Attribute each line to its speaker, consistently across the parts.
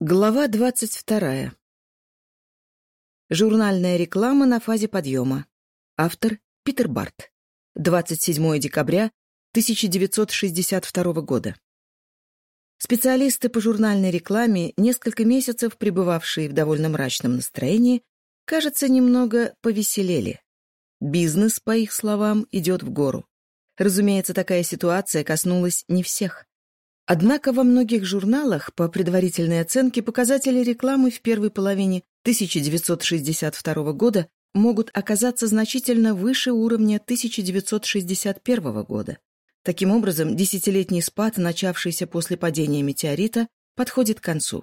Speaker 1: Глава двадцать вторая. Журнальная реклама на фазе подъема. Автор Питер Барт. 27 декабря 1962 года. Специалисты по журнальной рекламе, несколько месяцев пребывавшие в довольно мрачном настроении, кажется, немного повеселели. Бизнес, по их словам, идет в гору. Разумеется, такая ситуация коснулась не всех. Однако во многих журналах по предварительной оценке показатели рекламы в первой половине 1962 года могут оказаться значительно выше уровня 1961 года. Таким образом, десятилетний спад, начавшийся после падения метеорита, подходит к концу.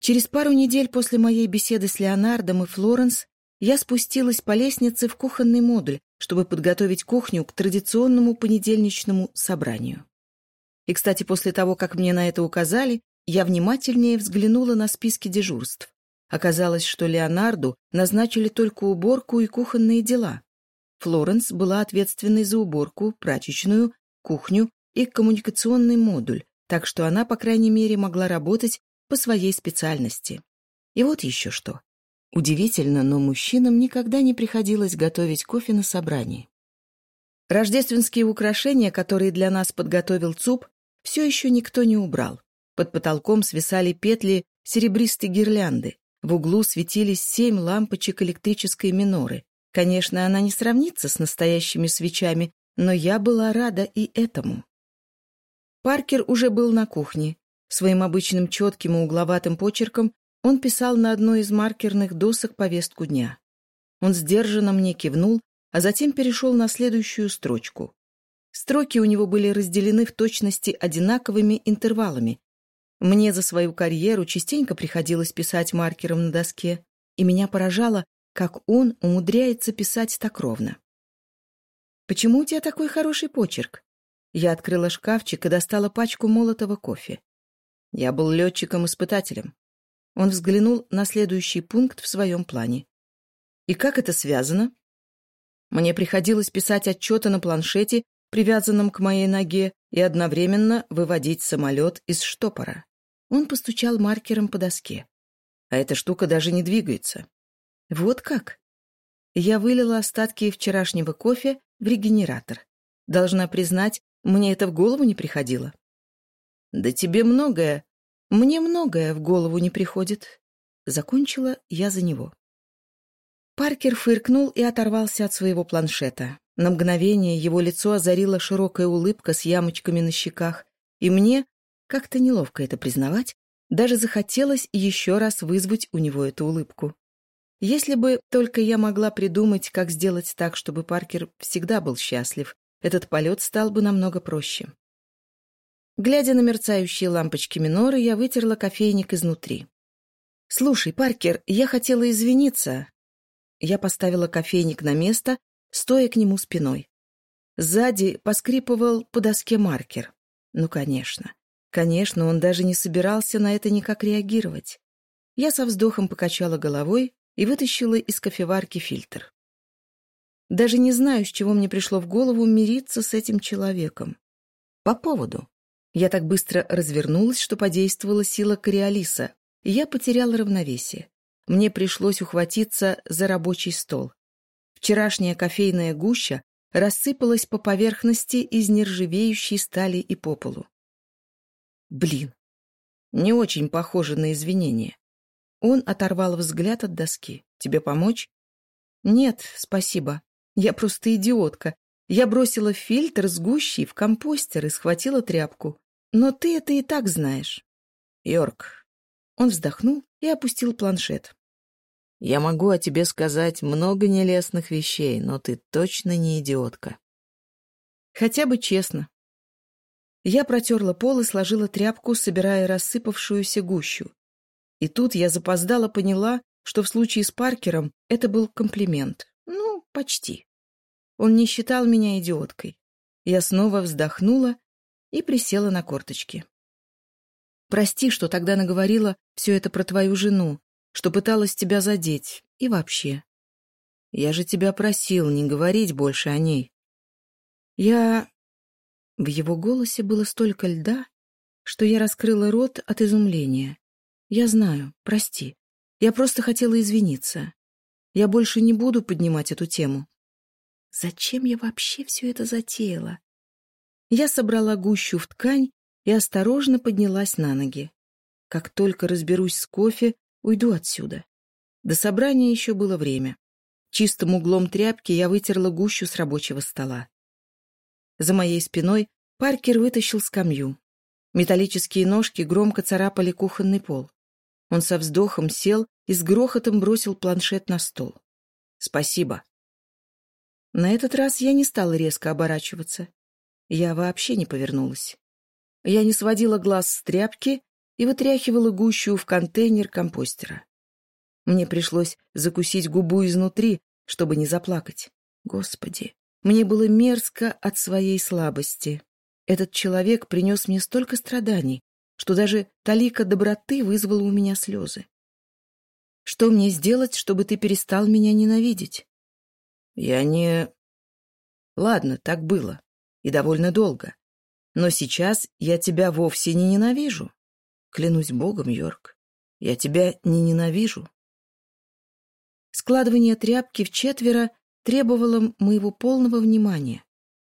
Speaker 1: Через пару недель после моей беседы с Леонардом и Флоренс я спустилась по лестнице в кухонный модуль, чтобы подготовить кухню к традиционному понедельничному собранию. И Кстати, после того, как мне на это указали, я внимательнее взглянула на списки дежурств. Оказалось, что Леонарду назначили только уборку и кухонные дела. Флоренс была ответственной за уборку, прачечную, кухню и коммуникационный модуль, так что она, по крайней мере, могла работать по своей специальности. И вот еще что. Удивительно, но мужчинам никогда не приходилось готовить кофе на собрании. Рождественские украшения, которые для нас подготовил ЦУП, все еще никто не убрал. Под потолком свисали петли серебристой гирлянды. В углу светились семь лампочек электрической миноры. Конечно, она не сравнится с настоящими свечами, но я была рада и этому. Паркер уже был на кухне. Своим обычным четким и угловатым почерком он писал на одной из маркерных досок повестку дня. Он сдержанно мне кивнул, а затем перешел на следующую строчку. Строки у него были разделены в точности одинаковыми интервалами. Мне за свою карьеру частенько приходилось писать маркером на доске, и меня поражало, как он умудряется писать так ровно. «Почему у тебя такой хороший почерк?» Я открыла шкафчик и достала пачку молотого кофе. Я был летчиком-испытателем. Он взглянул на следующий пункт в своем плане. «И как это связано?» Мне приходилось писать отчеты на планшете привязанном к моей ноге, и одновременно выводить самолет из штопора. Он постучал маркером по доске. А эта штука даже не двигается. Вот как? Я вылила остатки вчерашнего кофе в регенератор. Должна признать, мне это в голову не приходило. Да тебе многое. Мне многое в голову не приходит. Закончила я за него. Паркер фыркнул и оторвался от своего планшета. На мгновение его лицо озарила широкая улыбка с ямочками на щеках, и мне, как-то неловко это признавать, даже захотелось еще раз вызвать у него эту улыбку. Если бы только я могла придумать, как сделать так, чтобы Паркер всегда был счастлив, этот полет стал бы намного проще. Глядя на мерцающие лампочки миноры, я вытерла кофейник изнутри. «Слушай, Паркер, я хотела извиниться. Я поставила кофейник на место, стоя к нему спиной. Сзади поскрипывал по доске маркер. Ну, конечно. Конечно, он даже не собирался на это никак реагировать. Я со вздохом покачала головой и вытащила из кофеварки фильтр. Даже не знаю, с чего мне пришло в голову мириться с этим человеком. По поводу. Я так быстро развернулась, что подействовала сила кориолиса, и я потеряла равновесие мне пришлось ухватиться за рабочий стол. Вчерашняя кофейная гуща рассыпалась по поверхности из нержавеющей стали и по полу. Блин, не очень похоже на извинение. Он оторвал взгляд от доски. «Тебе помочь?» «Нет, спасибо. Я просто идиотка. Я бросила фильтр с гущей в компостер и схватила тряпку. Но ты это и так знаешь». «Йорк, он вздохнул и опустил планшет. «Я могу о тебе сказать много нелестных вещей, но ты точно не идиотка». «Хотя бы честно». Я протерла пол и сложила тряпку, собирая рассыпавшуюся гущу. И тут я запоздала поняла, что в случае с Паркером это был комплимент. Ну, почти. Он не считал меня идиоткой. Я снова вздохнула и присела на корточки. Прости, что тогда наговорила все это про твою жену, что пыталась тебя задеть. И вообще. Я же тебя просил не говорить больше о ней. Я... В его голосе было столько льда, что я раскрыла рот от изумления. Я знаю, прости. Я просто хотела извиниться. Я больше не буду поднимать эту тему. Зачем я вообще все это затеяла? Я собрала гущу в ткань и осторожно поднялась на ноги. Как только разберусь с кофе, уйду отсюда. До собрания еще было время. Чистым углом тряпки я вытерла гущу с рабочего стола. За моей спиной Паркер вытащил скамью. Металлические ножки громко царапали кухонный пол. Он со вздохом сел и с грохотом бросил планшет на стол. «Спасибо». На этот раз я не стала резко оборачиваться. Я вообще не повернулась. Я не сводила глаз с тряпки и вытряхивала гущу в контейнер компостера. Мне пришлось закусить губу изнутри, чтобы не заплакать. Господи, мне было мерзко от своей слабости. Этот человек принес мне столько страданий, что даже талика доброты вызвала у меня слезы. Что мне сделать, чтобы ты перестал меня ненавидеть? Я не... Ладно, так было. И довольно долго. Но сейчас я тебя вовсе не ненавижу. Клянусь богом, Йорк, я тебя не ненавижу. Складывание тряпки в четверо требовало моего полного внимания.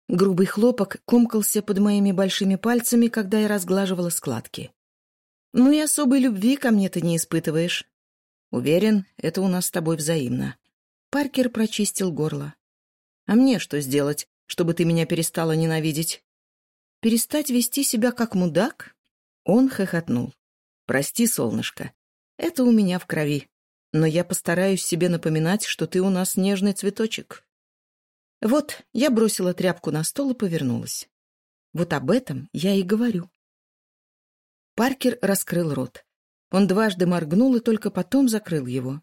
Speaker 1: Грубый хлопок комкался под моими большими пальцами, когда я разглаживала складки. «Ну и особой любви ко мне ты не испытываешь». «Уверен, это у нас с тобой взаимно». Паркер прочистил горло. «А мне что сделать, чтобы ты меня перестала ненавидеть?» перестать вести себя как мудак? Он хохотнул. Прости, солнышко, это у меня в крови. Но я постараюсь себе напоминать, что ты у нас нежный цветочек. Вот, я бросила тряпку на стол и повернулась. Вот об этом я и говорю. Паркер раскрыл рот. Он дважды моргнул и только потом закрыл его.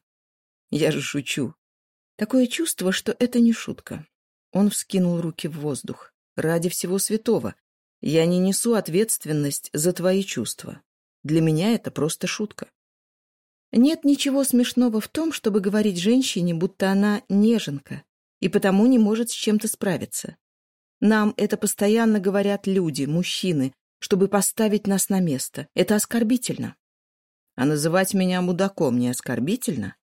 Speaker 1: Я же шучу. Такое чувство, что это не шутка. Он вскинул руки в воздух. Ради всего святого. Я не несу ответственность за твои чувства. Для меня это просто шутка. Нет ничего смешного в том, чтобы говорить женщине, будто она неженка и потому не может с чем-то справиться. Нам это постоянно говорят люди, мужчины, чтобы поставить нас на место. Это оскорбительно. А называть меня мудаком не оскорбительно?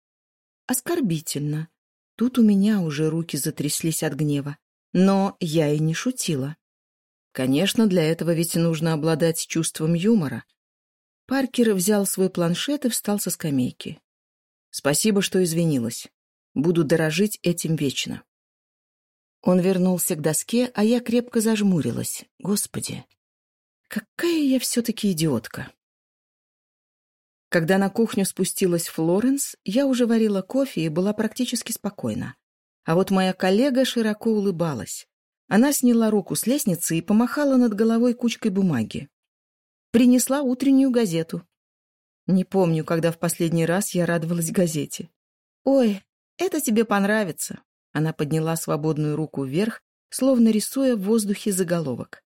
Speaker 1: Оскорбительно. Тут у меня уже руки затряслись от гнева. Но я и не шутила. Конечно, для этого ведь нужно обладать чувством юмора. Паркер взял свой планшет и встал со скамейки. «Спасибо, что извинилась. Буду дорожить этим вечно». Он вернулся к доске, а я крепко зажмурилась. «Господи, какая я все-таки идиотка!» Когда на кухню спустилась Флоренс, я уже варила кофе и была практически спокойна. А вот моя коллега широко улыбалась. Она сняла руку с лестницы и помахала над головой кучкой бумаги. Принесла утреннюю газету. Не помню, когда в последний раз я радовалась газете. «Ой, «Это тебе понравится». Она подняла свободную руку вверх, словно рисуя в воздухе заголовок.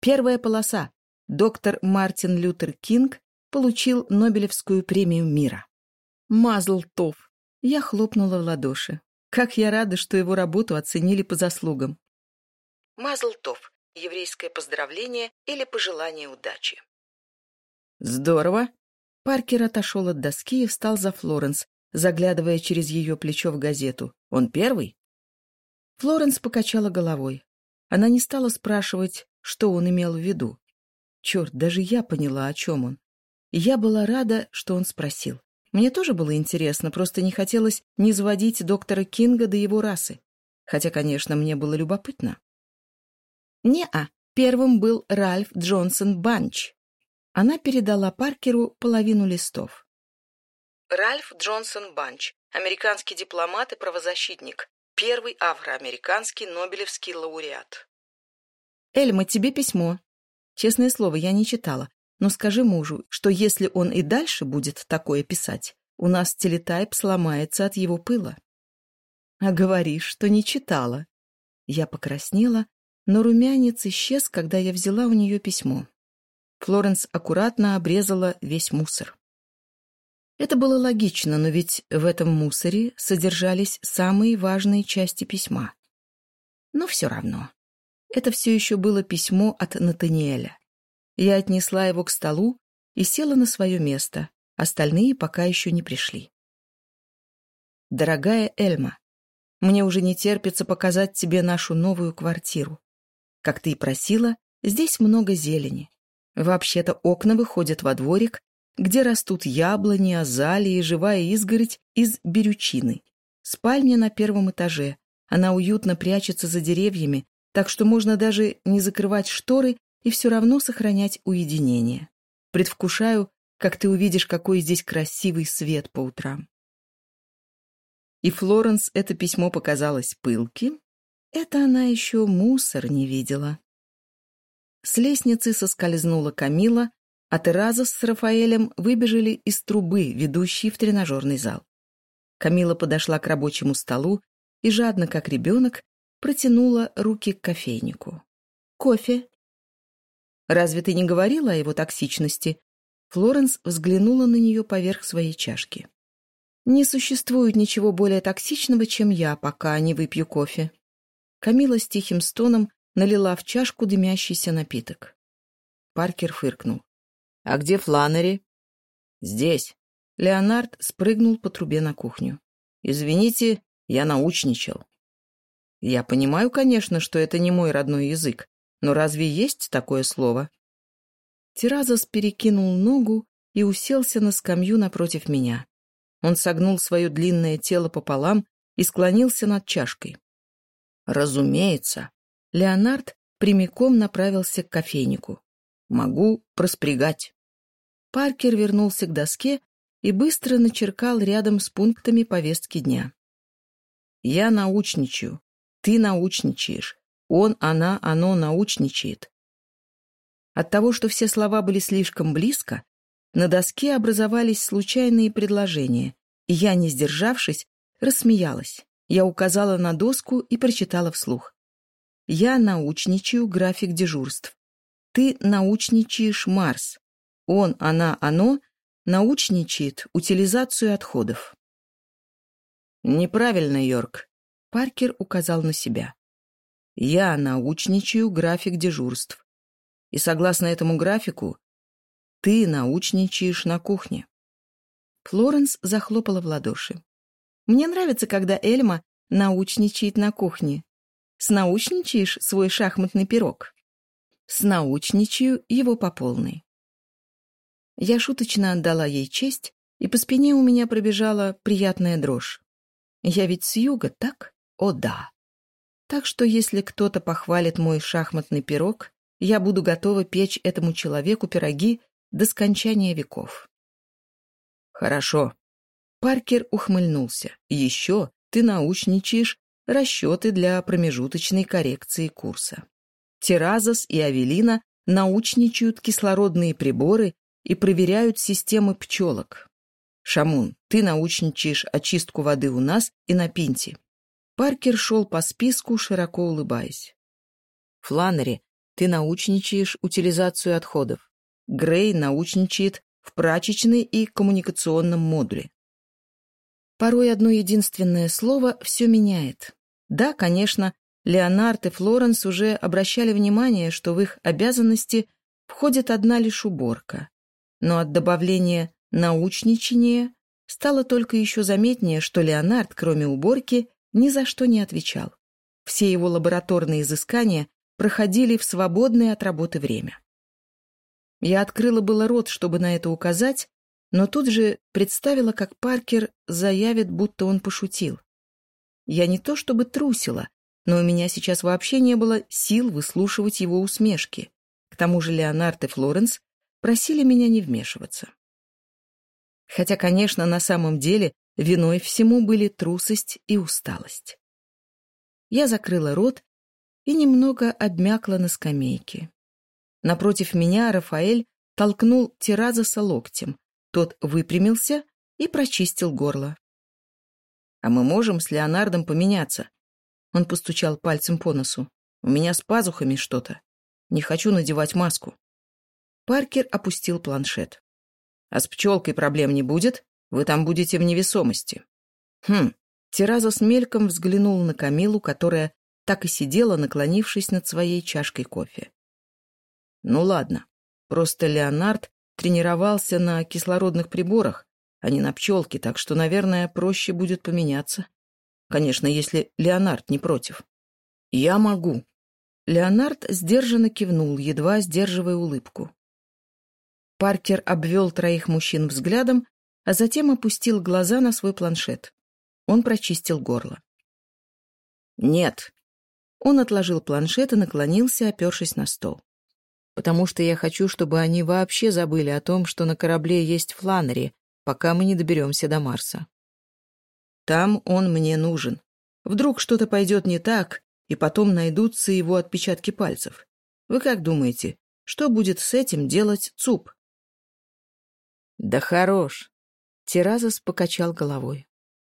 Speaker 1: Первая полоса. Доктор Мартин Лютер Кинг получил Нобелевскую премию мира. Мазл Тов. Я хлопнула в ладоши. Как я рада, что его работу оценили по заслугам. Мазл Мазлтов – еврейское поздравление или пожелание удачи. «Здорово!» Паркер отошел от доски и встал за Флоренс, заглядывая через ее плечо в газету. «Он первый?» Флоренс покачала головой. Она не стала спрашивать, что он имел в виду. Черт, даже я поняла, о чем он. я была рада, что он спросил. Мне тоже было интересно, просто не хотелось не заводить доктора Кинга до его расы. Хотя, конечно, мне было любопытно. Не-а, первым был Ральф Джонсон Банч. Она передала Паркеру половину листов. Ральф Джонсон Банч, американский дипломат и правозащитник, первый афроамериканский Нобелевский лауреат. «Эльма, тебе письмо. Честное слово, я не читала, но скажи мужу, что если он и дальше будет такое писать, у нас телетайп сломается от его пыла». «А говоришь, что не читала». Я покраснела, но румянец исчез, когда я взяла у нее письмо. Флоренс аккуратно обрезала весь мусор. Это было логично, но ведь в этом мусоре содержались самые важные части письма. Но все равно. Это все еще было письмо от Натаниэля. Я отнесла его к столу и села на свое место. Остальные пока еще не пришли. Дорогая Эльма, мне уже не терпится показать тебе нашу новую квартиру. Как ты и просила, здесь много зелени. Вообще-то окна выходят во дворик, где растут яблони, азалии, живая изгородь из берючины. Спальня на первом этаже. Она уютно прячется за деревьями, так что можно даже не закрывать шторы и все равно сохранять уединение. Предвкушаю, как ты увидишь, какой здесь красивый свет по утрам. И Флоренс это письмо показалось пылким. Это она еще мусор не видела. С лестницы соскользнула Камила, а Тераза с Рафаэлем выбежали из трубы, ведущей в тренажерный зал. Камила подошла к рабочему столу и жадно, как ребенок, протянула руки к кофейнику. «Кофе?» «Разве ты не говорила о его токсичности?» Флоренс взглянула на нее поверх своей чашки. «Не существует ничего более токсичного, чем я, пока не выпью кофе», Камила с тихим стоном налила в чашку дымящийся напиток. Паркер фыркнул. «А где Фланери?» «Здесь». Леонард спрыгнул по трубе на кухню. «Извините, я научничал». «Я понимаю, конечно, что это не мой родной язык, но разве есть такое слово?» Тиразос перекинул ногу и уселся на скамью напротив меня. Он согнул свое длинное тело пополам и склонился над чашкой. «Разумеется». Леонард прямиком направился к кофейнику. «Могу проспрягать». Паркер вернулся к доске и быстро начеркал рядом с пунктами повестки дня. «Я научничаю. Ты научничаешь. Он, она, оно научничает». От того, что все слова были слишком близко, на доске образовались случайные предложения, и я, не сдержавшись, рассмеялась. Я указала на доску и прочитала вслух. «Я научничаю график дежурств. Ты научничаешь Марс. Он, она, оно научничает утилизацию отходов». «Неправильно, Йорк», — Паркер указал на себя. «Я научничаю график дежурств. И согласно этому графику, ты научничаешь на кухне». Флоренс захлопала в ладоши. Мне нравится, когда Эльма научничает на кухне. Снаучничаешь свой шахматный пирог? Снаучничаю его по полной. Я шуточно отдала ей честь, и по спине у меня пробежала приятная дрожь. Я ведь с юга, так? О, да. Так что если кто-то похвалит мой шахматный пирог, я буду готова печь этому человеку пироги до скончания веков. «Хорошо», Паркер ухмыльнулся. «Еще ты научничаешь расчеты для промежуточной коррекции курса. Теразос и Авелина научничают кислородные приборы и проверяют системы пчелок. Шамун, ты научничаешь очистку воды у нас и на пинте». Паркер шел по списку, широко улыбаясь. «Фланнери, ты научничаешь утилизацию отходов. Грей научничает в прачечной и коммуникационном модуле. Порой одно единственное слово все меняет. Да, конечно, Леонард и Флоренс уже обращали внимание, что в их обязанности входит одна лишь уборка. Но от добавления «научничания» стало только еще заметнее, что Леонард, кроме уборки, ни за что не отвечал. Все его лабораторные изыскания проходили в свободное от работы время. Я открыла было рот, чтобы на это указать, Но тут же представила, как Паркер заявит, будто он пошутил. Я не то чтобы трусила, но у меня сейчас вообще не было сил выслушивать его усмешки. К тому же Леонард и Флоренс просили меня не вмешиваться. Хотя, конечно, на самом деле виной всему были трусость и усталость. Я закрыла рот и немного обмякла на скамейке. Напротив меня Рафаэль толкнул Теразоса локтем, тот выпрямился и прочистил горло. «А мы можем с Леонардом поменяться?» Он постучал пальцем по носу. «У меня с пазухами что-то. Не хочу надевать маску». Паркер опустил планшет. «А с пчелкой проблем не будет? Вы там будете в невесомости». «Хм». Тераза с мельком взглянул на Камилу, которая так и сидела, наклонившись над своей чашкой кофе. «Ну ладно. Просто Леонард тренировался на кислородных приборах, а не на пчелке, так что, наверное, проще будет поменяться. Конечно, если Леонард не против. Я могу. Леонард сдержанно кивнул, едва сдерживая улыбку. Паркер обвел троих мужчин взглядом, а затем опустил глаза на свой планшет. Он прочистил горло. «Нет». Он отложил планшет и наклонился, опершись на стол. потому что я хочу, чтобы они вообще забыли о том, что на корабле есть Фланнери, пока мы не доберемся до Марса. Там он мне нужен. Вдруг что-то пойдет не так, и потом найдутся его отпечатки пальцев. Вы как думаете, что будет с этим делать ЦУП? Да хорош. Теразос покачал головой.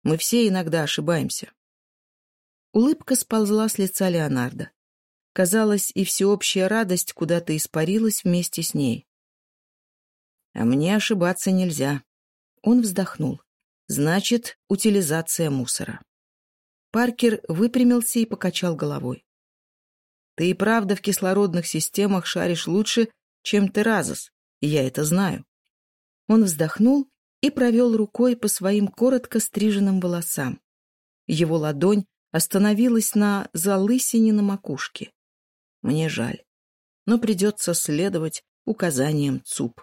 Speaker 1: Мы все иногда ошибаемся. Улыбка сползла с лица Леонардо. Казалось, и всеобщая радость куда-то испарилась вместе с ней. «А мне ошибаться нельзя». Он вздохнул. «Значит, утилизация мусора». Паркер выпрямился и покачал головой. «Ты и правда в кислородных системах шаришь лучше, чем Теразос, и я это знаю». Он вздохнул и провел рукой по своим коротко стриженным волосам. Его ладонь остановилась на залысине на макушке. Мне жаль. Но придется следовать указаниям ЦУП.